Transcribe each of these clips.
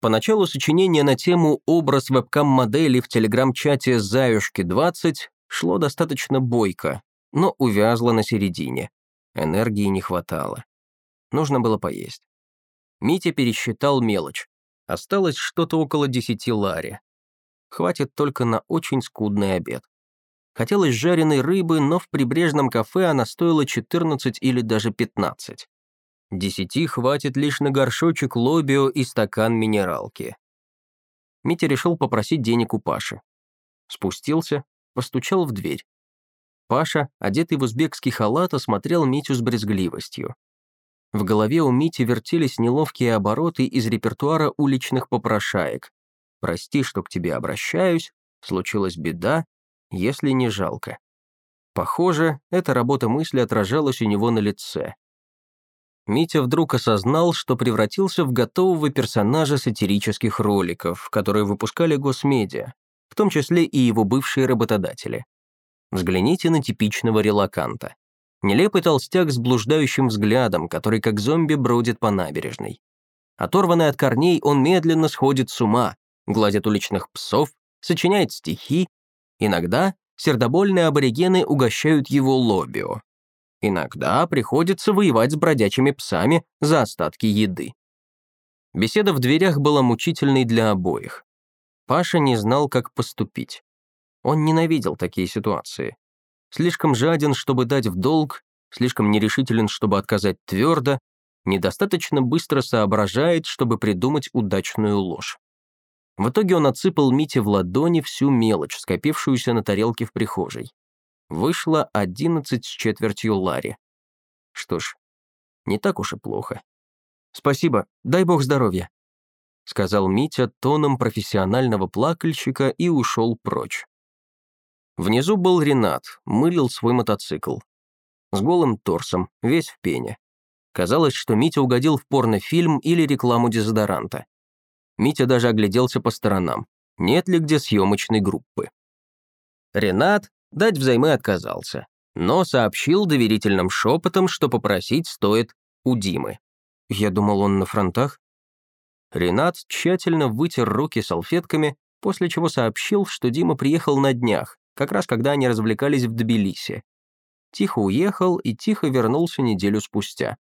Поначалу сочинение на тему «Образ вебкам-модели в телеграм-чате «Заюшки-20» шло достаточно бойко, но увязло на середине. Энергии не хватало. Нужно было поесть. Митя пересчитал мелочь. Осталось что-то около десяти лари. Хватит только на очень скудный обед. Хотелось жареной рыбы, но в прибрежном кафе она стоила 14 или даже 15. Десяти хватит лишь на горшочек лобио и стакан минералки. Митя решил попросить денег у Паши. Спустился, постучал в дверь. Паша, одетый в узбекский халат, осмотрел Митю с брезгливостью. В голове у Мити вертелись неловкие обороты из репертуара уличных попрошаек. «Прости, что к тебе обращаюсь, случилась беда, если не жалко». Похоже, эта работа мысли отражалась у него на лице. Митя вдруг осознал, что превратился в готового персонажа сатирических роликов, которые выпускали госмедиа, в том числе и его бывшие работодатели. Взгляните на типичного релаканта. Нелепый толстяк с блуждающим взглядом, который как зомби бродит по набережной. Оторванный от корней, он медленно сходит с ума, гладит уличных псов, сочиняет стихи. Иногда сердобольные аборигены угощают его лобио. Иногда приходится воевать с бродячими псами за остатки еды. Беседа в дверях была мучительной для обоих. Паша не знал, как поступить. Он ненавидел такие ситуации. Слишком жаден, чтобы дать в долг, слишком нерешителен, чтобы отказать твердо, недостаточно быстро соображает, чтобы придумать удачную ложь. В итоге он отсыпал Мите в ладони всю мелочь, скопившуюся на тарелке в прихожей. Вышло одиннадцать с четвертью лари. Что ж, не так уж и плохо. «Спасибо, дай бог здоровья», — сказал Митя тоном профессионального плакальщика и ушел прочь. Внизу был Ренат, мылил свой мотоцикл. С голым торсом, весь в пене. Казалось, что Митя угодил в порнофильм или рекламу дезодоранта. Митя даже огляделся по сторонам. Нет ли где съемочной группы? Ренат Дать взаймы отказался, но сообщил доверительным шепотом, что попросить стоит у Димы. Я думал, он на фронтах. Ренат тщательно вытер руки салфетками, после чего сообщил, что Дима приехал на днях, как раз когда они развлекались в Тбилиси. Тихо уехал и тихо вернулся неделю спустя.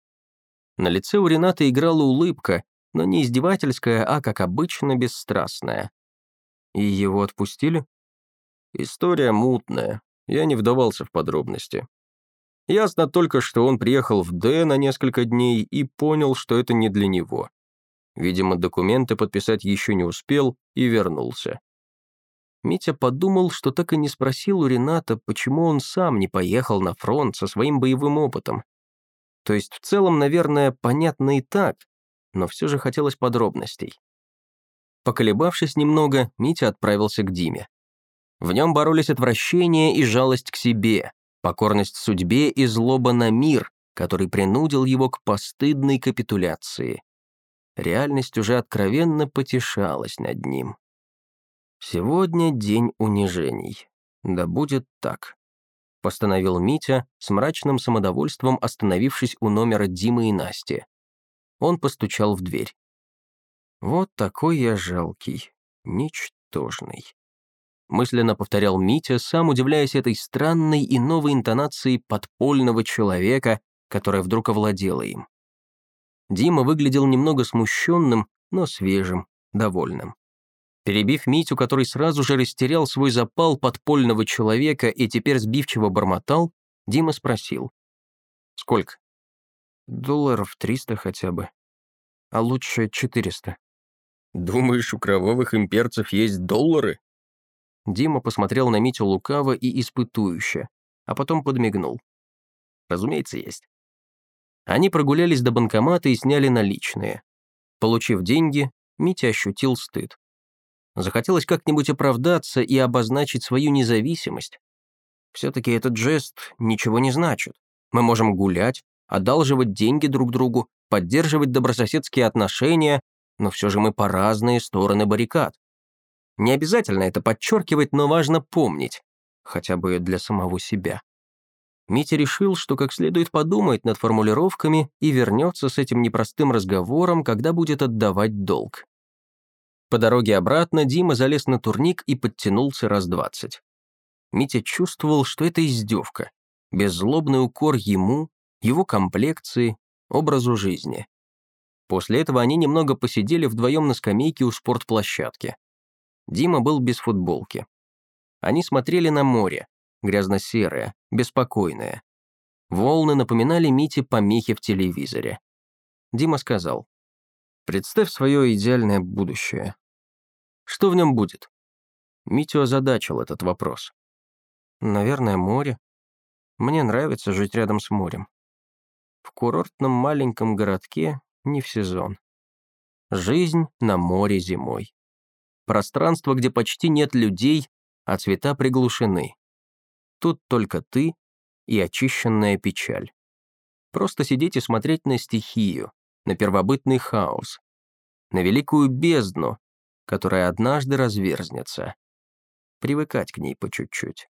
На лице у Рената играла улыбка, но не издевательская, а, как обычно, бесстрастная. И его отпустили? История мутная, я не вдавался в подробности. Ясно только, что он приехал в Д на несколько дней и понял, что это не для него. Видимо, документы подписать еще не успел и вернулся. Митя подумал, что так и не спросил у Рената, почему он сам не поехал на фронт со своим боевым опытом. То есть в целом, наверное, понятно и так, но все же хотелось подробностей. Поколебавшись немного, Митя отправился к Диме. В нем боролись отвращение и жалость к себе, покорность судьбе и злоба на мир, который принудил его к постыдной капитуляции. Реальность уже откровенно потешалась над ним. «Сегодня день унижений. Да будет так», — постановил Митя с мрачным самодовольством, остановившись у номера Димы и Насти. Он постучал в дверь. «Вот такой я жалкий, ничтожный» мысленно повторял Митя, сам удивляясь этой странной и новой интонации подпольного человека, которая вдруг овладела им. Дима выглядел немного смущенным, но свежим, довольным. Перебив Митю, который сразу же растерял свой запал подпольного человека и теперь сбивчиво бормотал, Дима спросил. «Сколько?» «Долларов триста хотя бы. А лучше четыреста». «Думаешь, у кровавых имперцев есть доллары?» Дима посмотрел на Митю лукаво и испытующе, а потом подмигнул. «Разумеется, есть». Они прогулялись до банкомата и сняли наличные. Получив деньги, Митя ощутил стыд. Захотелось как-нибудь оправдаться и обозначить свою независимость. Все-таки этот жест ничего не значит. Мы можем гулять, одалживать деньги друг другу, поддерживать добрососедские отношения, но все же мы по разные стороны баррикад. Не обязательно это подчеркивать, но важно помнить, хотя бы для самого себя. Митя решил, что как следует подумает над формулировками и вернется с этим непростым разговором, когда будет отдавать долг. По дороге обратно Дима залез на турник и подтянулся раз двадцать. Митя чувствовал, что это издевка, беззлобный укор ему, его комплекции, образу жизни. После этого они немного посидели вдвоем на скамейке у спортплощадки. Дима был без футболки. Они смотрели на море, грязно-серое, беспокойное. Волны напоминали Мите помехи в телевизоре. Дима сказал, «Представь свое идеальное будущее. Что в нем будет?» Митю озадачил этот вопрос. «Наверное, море. Мне нравится жить рядом с морем. В курортном маленьком городке не в сезон. Жизнь на море зимой. Пространство, где почти нет людей, а цвета приглушены. Тут только ты и очищенная печаль. Просто сидеть и смотреть на стихию, на первобытный хаос, на великую бездну, которая однажды разверзнется. Привыкать к ней по чуть-чуть.